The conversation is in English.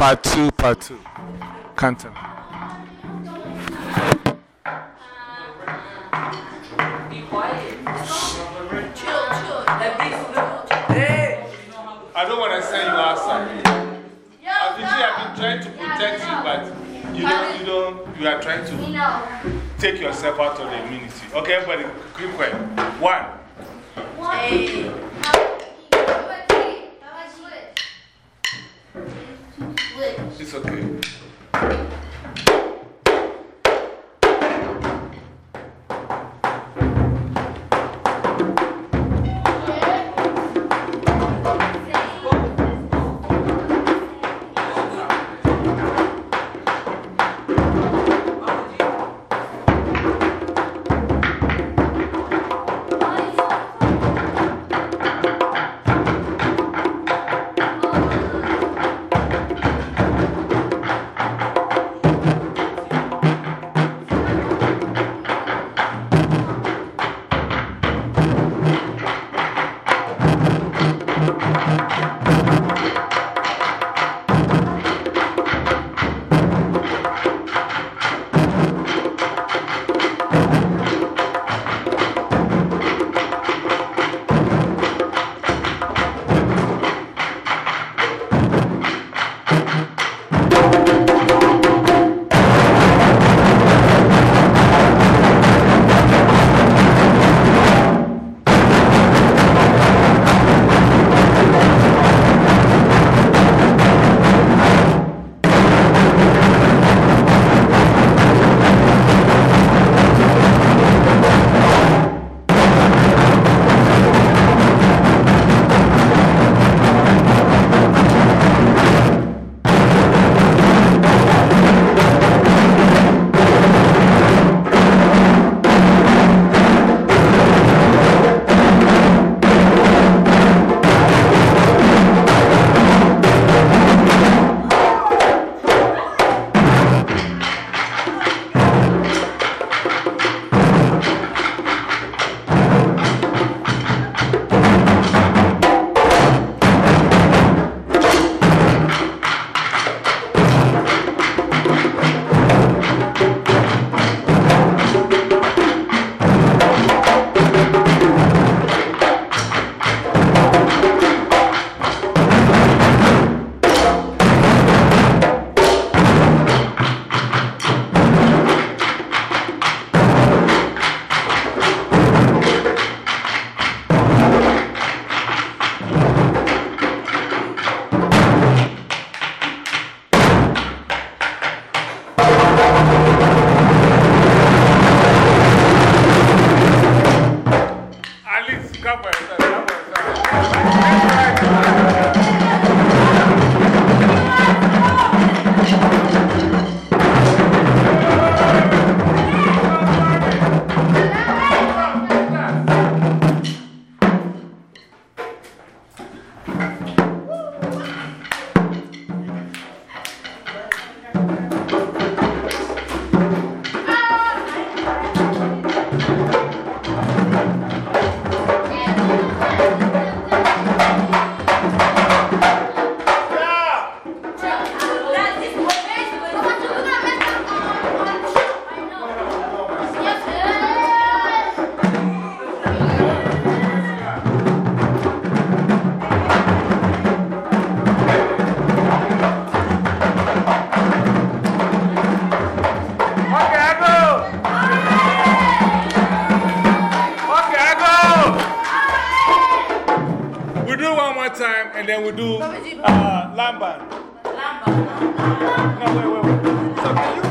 part two, part two. Canton. I don't want to send you outside. I've been trying to protect you, but you don't, you don't, you are trying to take yourself out of the immunity. Okay, everybody, quick quiet. One. Hey. It's okay. Uh, Lamban. Lamban. No, wait, wait, wait. So can you?